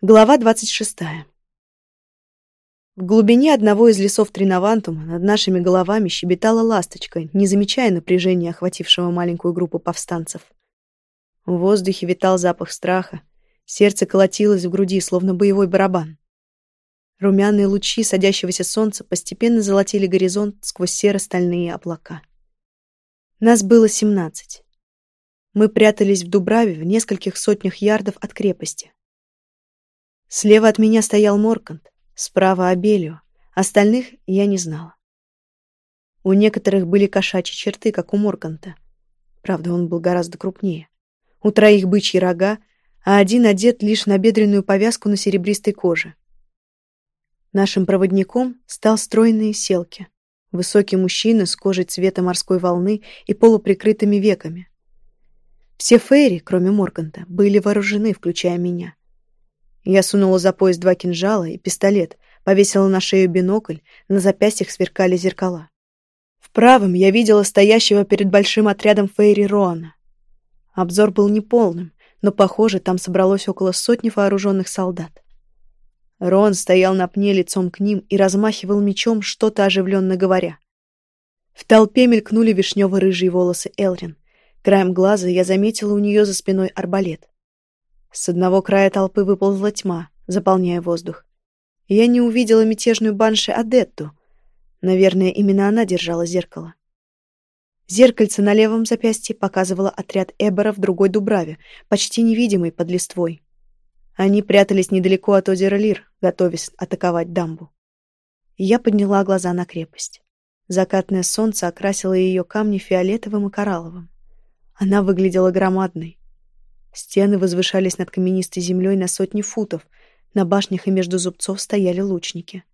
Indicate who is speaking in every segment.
Speaker 1: Глава 26. В глубине одного из лесов Тринавантума над нашими головами щебетала ласточка, не замечая напряжения, охватившего маленькую группу повстанцев. В воздухе витал запах страха, сердце колотилось в груди, словно боевой барабан. Румяные лучи садящегося солнца постепенно золотили горизонт сквозь серо-стальные облака. Нас было семнадцать. Мы прятались в Дубраве в нескольких сотнях ярдов от крепости. Слева от меня стоял Моркант, справа Абелио, остальных я не знала. У некоторых были кошачьи черты, как у Морканта. Правда, он был гораздо крупнее. У троих бычьи рога, а один одет лишь на бедренную повязку на серебристой коже. Нашим проводником стал стройный селки, высокий мужчина с кожей цвета морской волны и полуприкрытыми веками. Все фейри, кроме Морканта, были вооружены, включая меня. Я сунула за пояс два кинжала и пистолет, повесила на шею бинокль, на запястьях сверкали зеркала. В правом я видела стоящего перед большим отрядом Фейри Роана. Обзор был неполным, но, похоже, там собралось около сотни вооруженных солдат. Рон стоял на пне лицом к ним и размахивал мечом, что-то оживленно говоря. В толпе мелькнули вишнево-рыжие волосы Элрин. Краем глаза я заметила у нее за спиной арбалет. С одного края толпы выползла тьма, заполняя воздух. я не увидела мятежную банши Адетту. Наверное, именно она держала зеркало. Зеркальце на левом запястье показывало отряд Эбора в другой Дубраве, почти невидимый под листвой. Они прятались недалеко от озера Лир, готовясь атаковать дамбу. я подняла глаза на крепость. Закатное солнце окрасило ее камни фиолетовым и коралловым. Она выглядела громадной, Стены возвышались над каменистой землей на сотни футов, на башнях и между зубцов стояли лучники.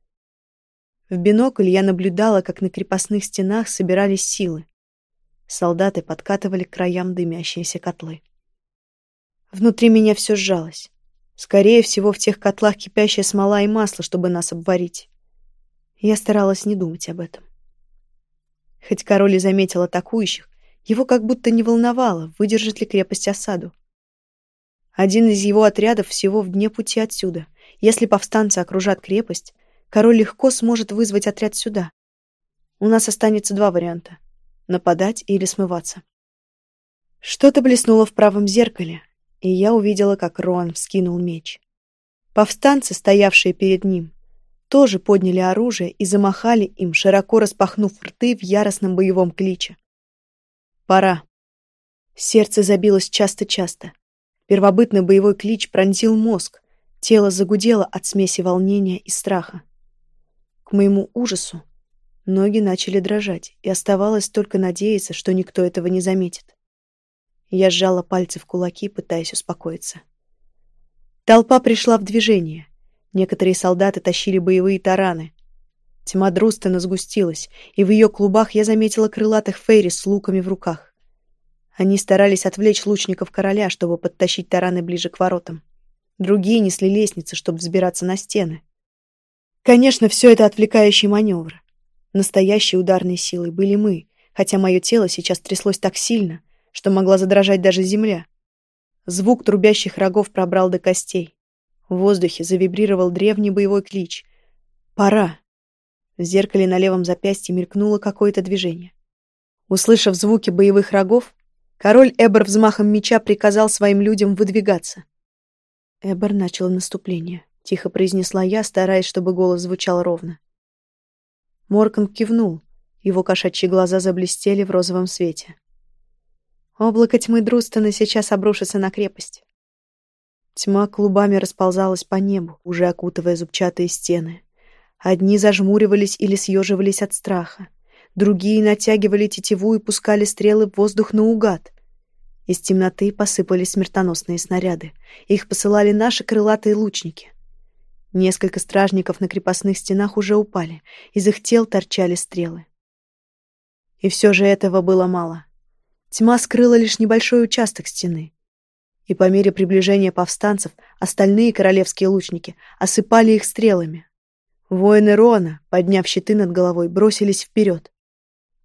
Speaker 1: В бинокль я наблюдала, как на крепостных стенах собирались силы. Солдаты подкатывали к краям дымящиеся котлы. Внутри меня все сжалось. Скорее всего, в тех котлах кипящая смола и масло, чтобы нас обварить. Я старалась не думать об этом. Хоть король и заметил атакующих, его как будто не волновало, выдержит ли крепость осаду. Один из его отрядов всего в дне пути отсюда. Если повстанцы окружат крепость, король легко сможет вызвать отряд сюда. У нас останется два варианта — нападать или смываться. Что-то блеснуло в правом зеркале, и я увидела, как Роан вскинул меч. Повстанцы, стоявшие перед ним, тоже подняли оружие и замахали им, широко распахнув рты в яростном боевом кличе. «Пора». Сердце забилось часто-часто. Первобытный боевой клич пронзил мозг, тело загудело от смеси волнения и страха. К моему ужасу ноги начали дрожать, и оставалось только надеяться, что никто этого не заметит. Я сжала пальцы в кулаки, пытаясь успокоиться. Толпа пришла в движение. Некоторые солдаты тащили боевые тараны. Тьма Друстена сгустилась, и в ее клубах я заметила крылатых фейри с луками в руках. Они старались отвлечь лучников короля, чтобы подтащить тараны ближе к воротам. Другие несли лестницы, чтобы взбираться на стены. Конечно, все это отвлекающий маневр. Настоящей ударной силой были мы, хотя мое тело сейчас тряслось так сильно, что могла задрожать даже земля. Звук трубящих рогов пробрал до костей. В воздухе завибрировал древний боевой клич. «Пора!» В зеркале на левом запястье мелькнуло какое-то движение. Услышав звуки боевых рогов, Король Эбер взмахом меча приказал своим людям выдвигаться. Эбер начал наступление. Тихо произнесла я, стараясь, чтобы голос звучал ровно. Моркан кивнул. Его кошачьи глаза заблестели в розовом свете. Облако тьмы Друстона сейчас обрушится на крепость. Тьма клубами расползалась по небу, уже окутывая зубчатые стены. Одни зажмуривались или съеживались от страха. Другие натягивали тетиву и пускали стрелы в воздух наугад. Из темноты посыпались смертоносные снаряды. Их посылали наши крылатые лучники. Несколько стражников на крепостных стенах уже упали. Из их тел торчали стрелы. И все же этого было мало. Тьма скрыла лишь небольшой участок стены. И по мере приближения повстанцев остальные королевские лучники осыпали их стрелами. Воины Рона, подняв щиты над головой, бросились вперед.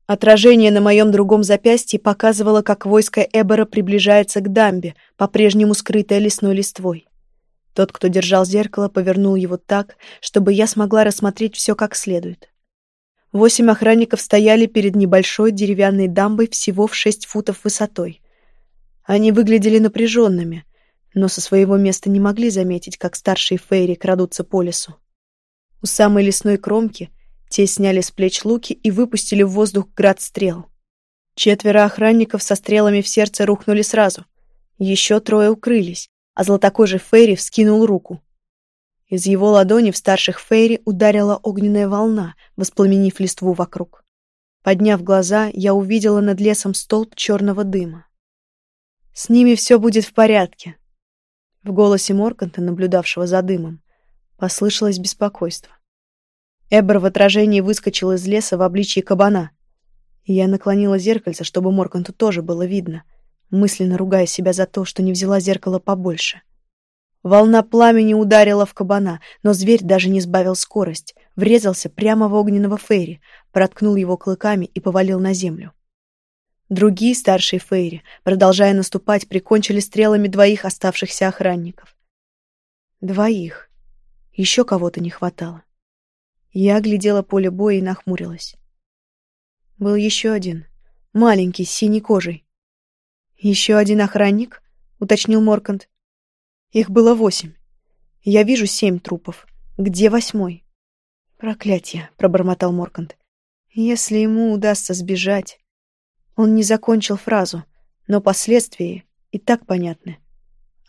Speaker 1: Отражение на моем другом запястье показывало, как войско Эбера приближается к дамбе, по-прежнему скрытое лесной листвой. Тот, кто держал зеркало, повернул его так, чтобы я смогла рассмотреть все как следует. Восемь охранников стояли перед небольшой деревянной дамбой всего в шесть футов высотой. Они выглядели напряженными, но со своего места не могли заметить, как старшие фейри крадутся по лесу. У самой лесной кромки те сняли с плеч луки и выпустили в воздух град стрел. Четверо охранников со стрелами в сердце рухнули сразу. Еще трое укрылись, а золотокожий Фейри вскинул руку. Из его ладони в старших Фейри ударила огненная волна, воспламенив листву вокруг. Подняв глаза, я увидела над лесом столб черного дыма. «С ними все будет в порядке». В голосе Морканта, наблюдавшего за дымом, послышалось беспокойство. Эбер в отражении выскочил из леса в обличье кабана. Я наклонила зеркальце, чтобы Морканту тоже было видно, мысленно ругая себя за то, что не взяла зеркало побольше. Волна пламени ударила в кабана, но зверь даже не сбавил скорость, врезался прямо в огненного Фейри, проткнул его клыками и повалил на землю. Другие старшие Фейри, продолжая наступать, прикончили стрелами двоих оставшихся охранников. Двоих. Еще кого-то не хватало. Я оглядела поле боя и нахмурилась. Был еще один, маленький, с синей кожей. «Еще один охранник?» — уточнил Моркант. «Их было восемь. Я вижу семь трупов. Где восьмой?» «Проклятие!» — пробормотал Моркант. «Если ему удастся сбежать...» Он не закончил фразу, но последствия и так понятны.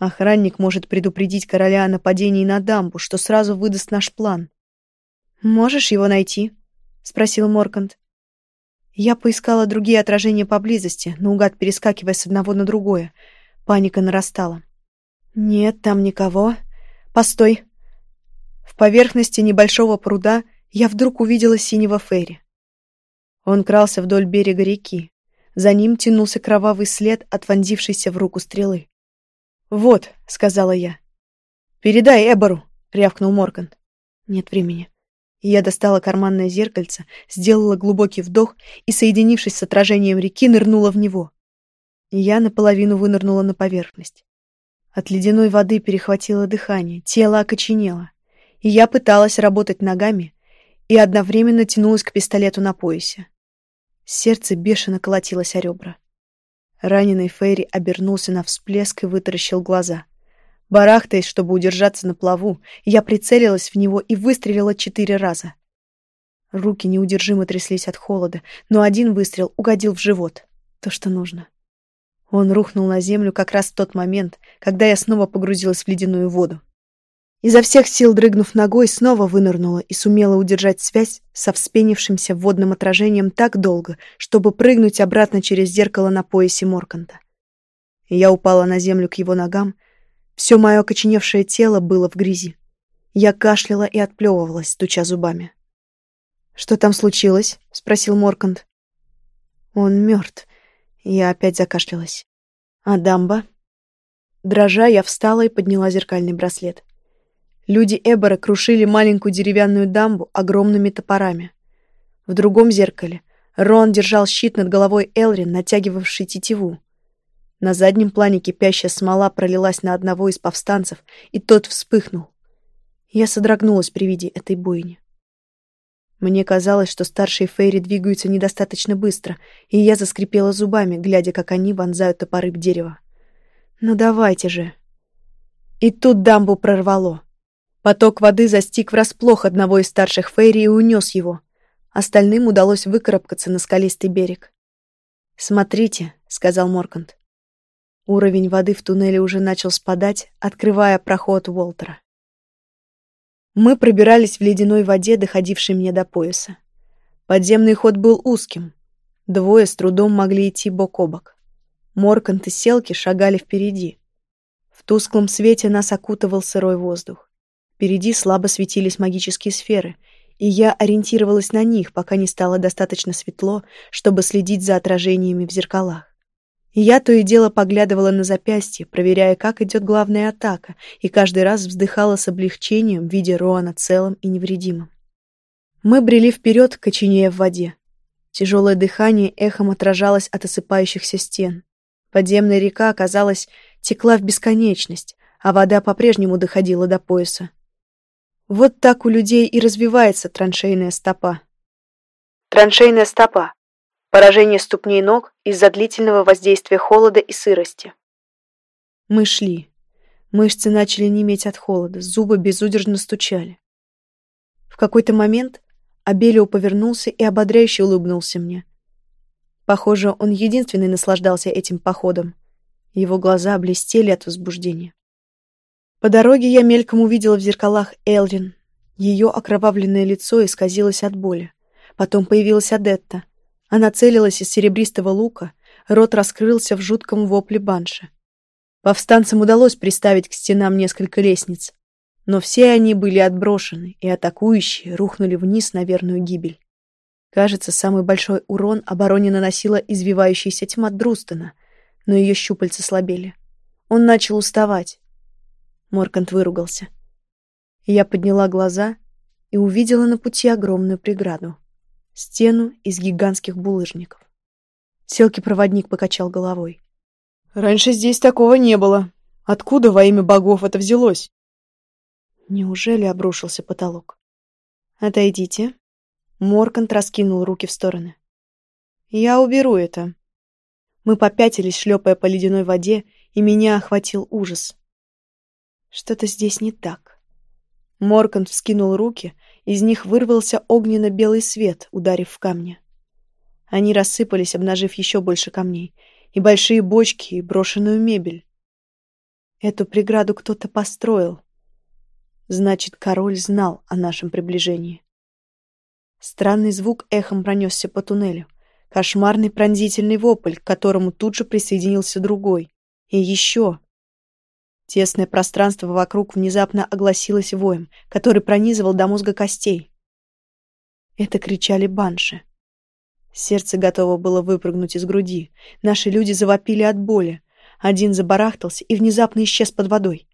Speaker 1: Охранник может предупредить короля о нападении на дамбу, что сразу выдаст наш план. «Можешь его найти?» — спросил Моркант. Я поискала другие отражения поблизости, наугад перескакивая с одного на другое. Паника нарастала. «Нет, там никого. Постой!» В поверхности небольшого пруда я вдруг увидела синего Ферри. Он крался вдоль берега реки. За ним тянулся кровавый след от вонзившейся в руку стрелы. «Вот», — сказала я. «Передай Эбору», — рявкнул Морган. «Нет времени. Я достала карманное зеркальце, сделала глубокий вдох и, соединившись с отражением реки, нырнула в него. Я наполовину вынырнула на поверхность. От ледяной воды перехватило дыхание, тело окоченело. И я пыталась работать ногами и одновременно тянулась к пистолету на поясе. Сердце бешено колотилось о ребра. Раненый Фейри обернулся на всплеск и вытаращил глаза. Барахтаясь, чтобы удержаться на плаву, я прицелилась в него и выстрелила четыре раза. Руки неудержимо тряслись от холода, но один выстрел угодил в живот. То, что нужно. Он рухнул на землю как раз в тот момент, когда я снова погрузилась в ледяную воду. Изо всех сил дрыгнув ногой, снова вынырнула и сумела удержать связь со вспенившимся водным отражением так долго, чтобы прыгнуть обратно через зеркало на поясе Морканта. Я упала на землю к его ногам, все мое окоченевшее тело было в грязи. Я кашляла и отплевывалась, стуча зубами. «Что там случилось?» — спросил Моркант. «Он мертв». Я опять закашлялась. «А дамба?» Дрожа, я встала и подняла зеркальный браслет. Люди Эбора крушили маленькую деревянную дамбу огромными топорами. В другом зеркале Рон держал щит над головой Элрин, натягивавший тетиву. На заднем плане кипящая смола пролилась на одного из повстанцев, и тот вспыхнул. Я содрогнулась при виде этой бойни. Мне казалось, что старшие фейри двигаются недостаточно быстро, и я заскрипела зубами, глядя, как они вонзают топоры в дерево. «Ну давайте же!» И тут дамбу прорвало. Поток воды застиг врасплох одного из старших фейри и унес его. Остальным удалось выкарабкаться на скалистый берег. «Смотрите», — сказал Моркант. Уровень воды в туннеле уже начал спадать, открывая проход Уолтера. Мы пробирались в ледяной воде, доходившей мне до пояса. Подземный ход был узким. Двое с трудом могли идти бок о бок. Моркант и Селки шагали впереди. В тусклом свете нас окутывал сырой воздух. Впереди слабо светились магические сферы, и я ориентировалась на них, пока не стало достаточно светло, чтобы следить за отражениями в зеркалах. Я то и дело поглядывала на запястье, проверяя, как идет главная атака, и каждый раз вздыхала с облегчением, видя Роана целым и невредимым. Мы брели вперед, коченея в воде. Тяжелое дыхание эхом отражалось от осыпающихся стен. Подземная река, казалось, текла в бесконечность, а вода по-прежнему доходила до пояса. Вот так у людей и развивается траншейная стопа. Траншейная стопа – поражение ступней ног из-за длительного воздействия холода и сырости. Мы шли. Мышцы начали неметь от холода, зубы безудержно стучали. В какой-то момент Абелио повернулся и ободряюще улыбнулся мне. Похоже, он единственный наслаждался этим походом. Его глаза блестели от возбуждения. По дороге я мельком увидела в зеркалах Элрин. Ее окровавленное лицо исказилось от боли. Потом появилась Адетта. Она целилась из серебристого лука, рот раскрылся в жутком вопле банши. Повстанцам удалось приставить к стенам несколько лестниц, но все они были отброшены, и атакующие рухнули вниз на верную гибель. Кажется, самый большой урон обороне наносила извивающаяся тьма Друстона, но ее щупальца слабели. Он начал уставать, Моркант выругался. Я подняла глаза и увидела на пути огромную преграду. Стену из гигантских булыжников. Селки-проводник покачал головой. «Раньше здесь такого не было. Откуда во имя богов это взялось?» Неужели обрушился потолок? «Отойдите». Моркант раскинул руки в стороны. «Я уберу это». Мы попятились, шлепая по ледяной воде, и меня охватил ужас. Что-то здесь не так. Моркант вскинул руки, из них вырвался огненно-белый свет, ударив в камни. Они рассыпались, обнажив еще больше камней, и большие бочки, и брошенную мебель. Эту преграду кто-то построил. Значит, король знал о нашем приближении. Странный звук эхом пронесся по туннелю. Кошмарный пронзительный вопль, к которому тут же присоединился другой. И еще. Тесное пространство вокруг внезапно огласилось воем, который пронизывал до мозга костей. Это кричали банши. Сердце готово было выпрыгнуть из груди. Наши люди завопили от боли. Один забарахтался и внезапно исчез под водой.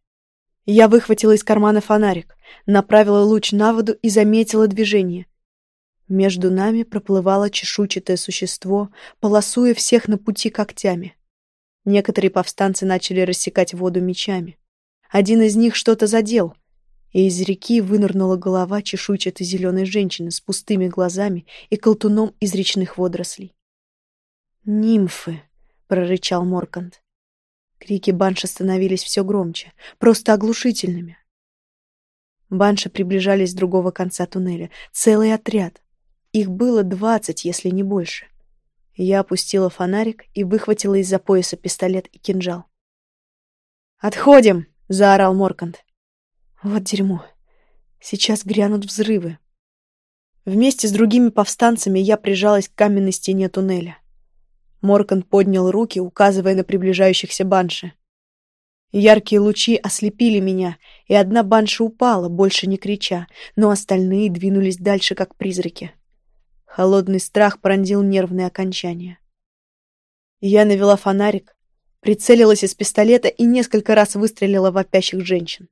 Speaker 1: Я выхватила из кармана фонарик, направила луч на воду и заметила движение. Между нами проплывало чешуйчатое существо, полосуя всех на пути когтями. Некоторые повстанцы начали рассекать воду мечами. Один из них что-то задел, и из реки вынырнула голова чешуйчатой зеленой женщины с пустыми глазами и колтуном из речных водорослей. «Нимфы!» — прорычал Моркант. Крики банши становились все громче, просто оглушительными. Банши приближались с другого конца туннеля. Целый отряд. Их было двадцать, если не больше. Я опустила фонарик и выхватила из-за пояса пистолет и кинжал. «Отходим!» — заорал Моркант. «Вот дерьмо. Сейчас грянут взрывы». Вместе с другими повстанцами я прижалась к каменной стене туннеля. Моркант поднял руки, указывая на приближающихся банши. Яркие лучи ослепили меня, и одна банша упала, больше не крича, но остальные двинулись дальше, как призраки. Холодный страх пронзил нервные окончания. Я навела фонарик, прицелилась из пистолета и несколько раз выстрелила в вопящих женщин.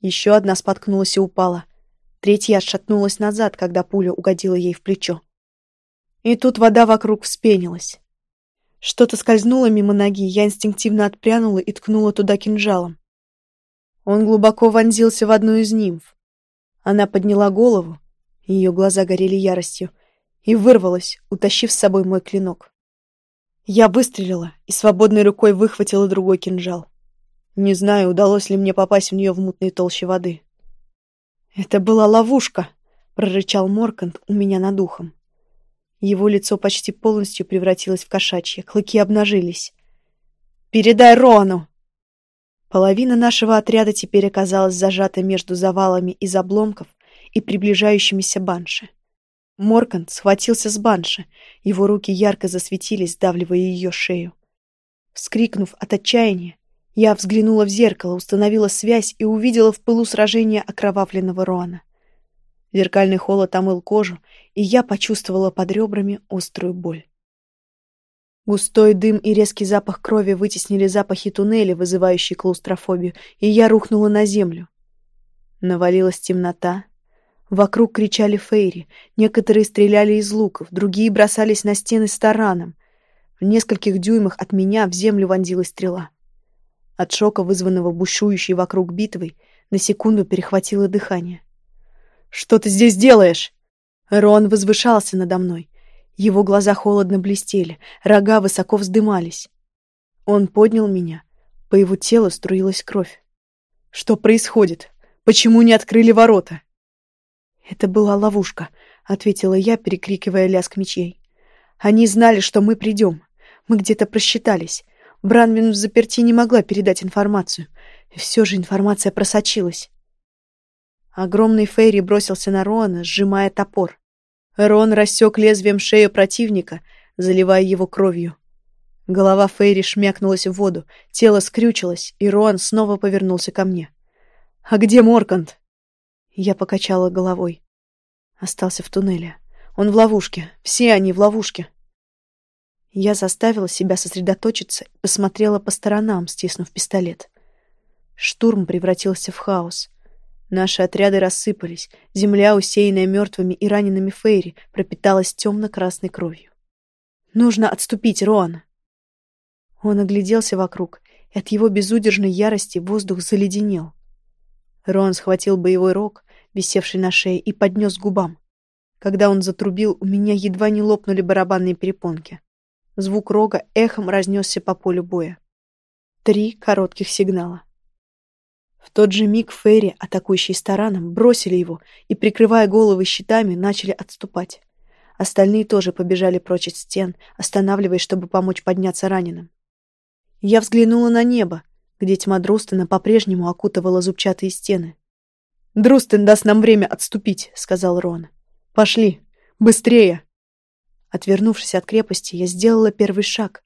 Speaker 1: Еще одна споткнулась и упала. Третья отшатнулась назад, когда пуля угодила ей в плечо. И тут вода вокруг вспенилась. Что-то скользнуло мимо ноги, я инстинктивно отпрянула и ткнула туда кинжалом. Он глубоко вонзился в одну из нимф. Она подняла голову, ее глаза горели яростью, и вырвалась, утащив с собой мой клинок. Я выстрелила и свободной рукой выхватила другой кинжал. Не знаю, удалось ли мне попасть в нее в мутной толще воды. «Это была ловушка!» — прорычал Моркант у меня над ухом. Его лицо почти полностью превратилось в кошачье, клыки обнажились. «Передай Рону!» Половина нашего отряда теперь оказалась зажата между завалами из обломков и приближающимися банши. Моркант схватился с банши, его руки ярко засветились, сдавливая ее шею. Вскрикнув от отчаяния, я взглянула в зеркало, установила связь и увидела в пылу сражения окровавленного Роана. Зеркальный холод омыл кожу, и я почувствовала под ребрами острую боль. Густой дым и резкий запах крови вытеснили запахи туннеля, вызывающие клаустрофобию, и я рухнула на землю. Навалилась темнота, Вокруг кричали фейри, некоторые стреляли из луков, другие бросались на стены с тараном. В нескольких дюймах от меня в землю вонзилась стрела. От шока, вызванного бушующей вокруг битвой, на секунду перехватило дыхание. «Что ты здесь делаешь?» Рон возвышался надо мной. Его глаза холодно блестели, рога высоко вздымались. Он поднял меня. По его телу струилась кровь. «Что происходит? Почему не открыли ворота?» «Это была ловушка», — ответила я, перекрикивая лязг мечей. «Они знали, что мы придем. Мы где-то просчитались. Бранвин в заперти не могла передать информацию. И все же информация просочилась. Огромный Фейри бросился на Роана, сжимая топор. Рон рассек лезвием шею противника, заливая его кровью. Голова Фейри шмякнулась в воду, тело скрючилось, и Роан снова повернулся ко мне. «А где Моркант?» Я покачала головой. Остался в туннеле. Он в ловушке. Все они в ловушке. Я заставила себя сосредоточиться и посмотрела по сторонам, стиснув пистолет. Штурм превратился в хаос. Наши отряды рассыпались, земля, усеянная мертвыми и ранеными Фейри, пропиталась темно-красной кровью. «Нужно отступить, Роан!» Он огляделся вокруг, и от его безудержной ярости воздух заледенел. Рон схватил боевой рог, висевший на шее, и поднес к губам. Когда он затрубил, у меня едва не лопнули барабанные перепонки. Звук рога эхом разнесся по полю боя. Три коротких сигнала. В тот же миг Ферри, атакующие с бросили его и, прикрывая головы щитами, начали отступать. Остальные тоже побежали прочь от стен, останавливаясь, чтобы помочь подняться раненым. Я взглянула на небо, где тьма Друстена по-прежнему окутывала зубчатые стены. «Друстен даст нам время отступить», — сказал Рон. «Пошли! Быстрее!» Отвернувшись от крепости, я сделала первый шаг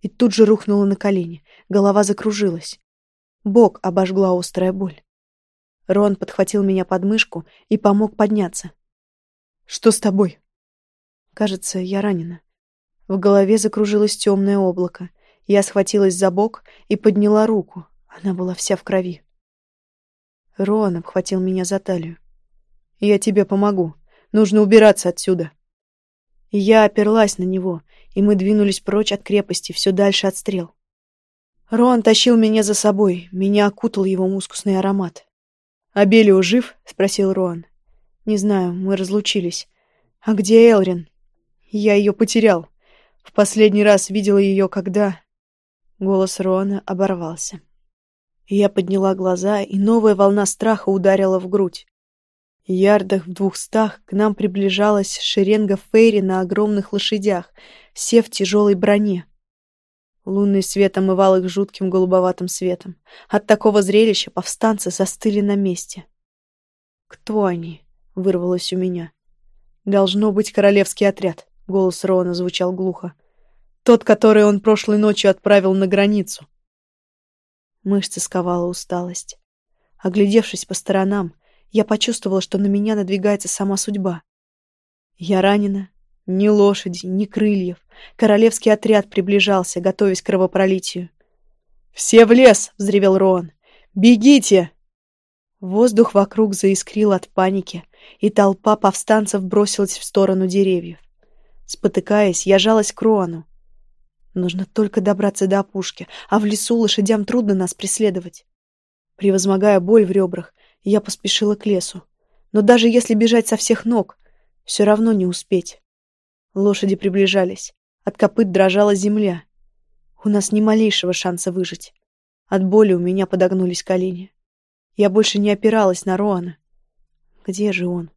Speaker 1: и тут же рухнула на колени. Голова закружилась. Бок обожгла острая боль. Рон подхватил меня под мышку и помог подняться. «Что с тобой?» «Кажется, я ранена». В голове закружилось темное облако. Я схватилась за бок и подняла руку. Она была вся в крови. Рон обхватил меня за талию. «Я тебе помогу. Нужно убираться отсюда». Я оперлась на него, и мы двинулись прочь от крепости, все дальше от стрел. Рон тащил меня за собой, меня окутал его мускусный аромат. «Абелио жив?» — спросил Рон. «Не знаю, мы разлучились. А где Элрин?» «Я ее потерял. В последний раз видела ее, когда...» Голос Рона оборвался. Я подняла глаза, и новая волна страха ударила в грудь. Ярдах в двухстах к нам приближалась шеренга фейри на огромных лошадях, все в тяжелой броне. Лунный свет омывал их жутким голубоватым светом. От такого зрелища повстанцы застыли на месте. «Кто они?» — вырвалось у меня. «Должно быть королевский отряд», — голос Рона звучал глухо. «Тот, который он прошлой ночью отправил на границу». Мышцы сковала усталость. Оглядевшись по сторонам, я почувствовала, что на меня надвигается сама судьба. Я ранена. Ни лошади, ни крыльев. Королевский отряд приближался, готовясь к кровопролитию. «Все в лес!» — взревел Роан. «Бегите!» Воздух вокруг заискрил от паники, и толпа повстанцев бросилась в сторону деревьев. Спотыкаясь, я жалась к Роану. Нужно только добраться до опушки, а в лесу лошадям трудно нас преследовать. Превозмогая боль в ребрах, я поспешила к лесу. Но даже если бежать со всех ног, все равно не успеть. Лошади приближались. От копыт дрожала земля. У нас ни малейшего шанса выжить. От боли у меня подогнулись колени. Я больше не опиралась на Роана. Где же он?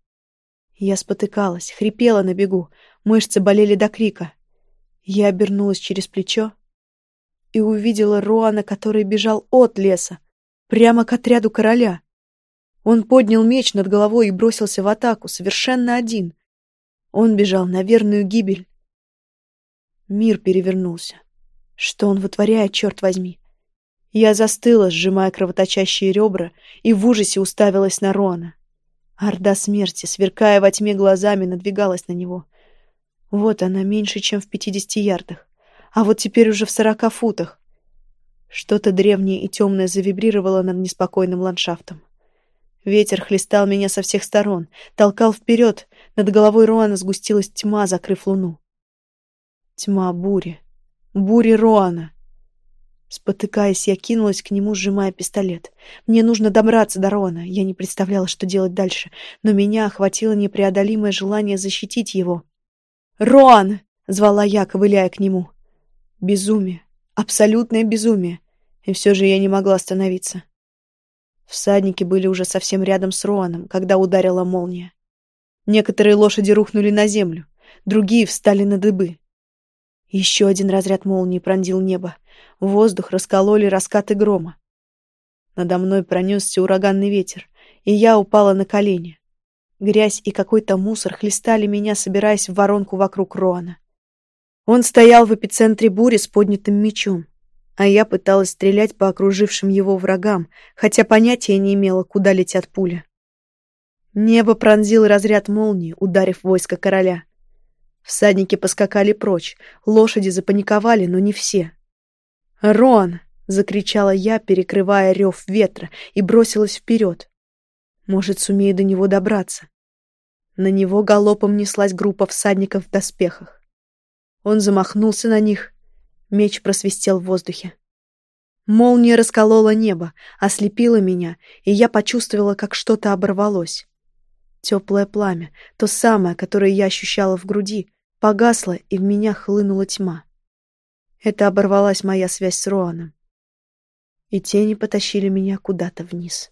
Speaker 1: Я спотыкалась, хрипела на бегу, мышцы болели до крика. Я обернулась через плечо и увидела Роана, который бежал от леса, прямо к отряду короля. Он поднял меч над головой и бросился в атаку, совершенно один. Он бежал на верную гибель. Мир перевернулся. Что он вытворяет, черт возьми? Я застыла, сжимая кровоточащие ребра, и в ужасе уставилась на Рона. Орда смерти, сверкая во тьме глазами, надвигалась на него. Вот она, меньше, чем в пятидесяти ярдах. А вот теперь уже в сорока футах. Что-то древнее и темное завибрировало над неспокойным ландшафтом. Ветер хлестал меня со всех сторон, толкал вперед. Над головой Роана сгустилась тьма, закрыв луну. Тьма бури. Бури Роана. Спотыкаясь, я кинулась к нему, сжимая пистолет. Мне нужно добраться до Рона. Я не представляла, что делать дальше, но меня охватило непреодолимое желание защитить его. «Рон!» — звала я, ковыляя к нему. Безумие. Абсолютное безумие. И все же я не могла остановиться. Всадники были уже совсем рядом с Роаном, когда ударила молния. Некоторые лошади рухнули на землю, другие встали на дыбы. Еще один разряд молнии пронзил небо. Воздух раскололи раскаты грома. Надо мной пронесся ураганный ветер, и я упала на колени. Грязь и какой-то мусор хлестали меня, собираясь в воронку вокруг Роана. Он стоял в эпицентре бури с поднятым мечом, а я пыталась стрелять по окружившим его врагам, хотя понятия не имела, куда летят пули. Небо пронзил разряд молнии, ударив войско короля. Всадники поскакали прочь, лошади запаниковали, но не все. «Рон!» — закричала я, перекрывая рев ветра, и бросилась вперед. Может, сумею до него добраться. На него галопом неслась группа всадников в доспехах. Он замахнулся на них. Меч просвистел в воздухе. Молния расколола небо, ослепила меня, и я почувствовала, как что-то оборвалось. Теплое пламя, то самое, которое я ощущала в груди, Погасла, и в меня хлынула тьма. Это оборвалась моя связь с Роаном. И тени потащили меня куда-то вниз.